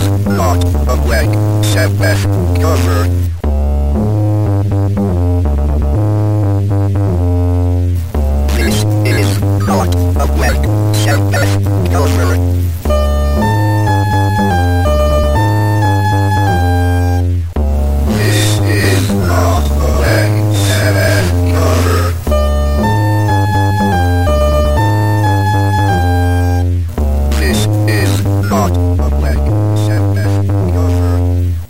is not a said Beth Cover. This is not a said Beth Cover. This is not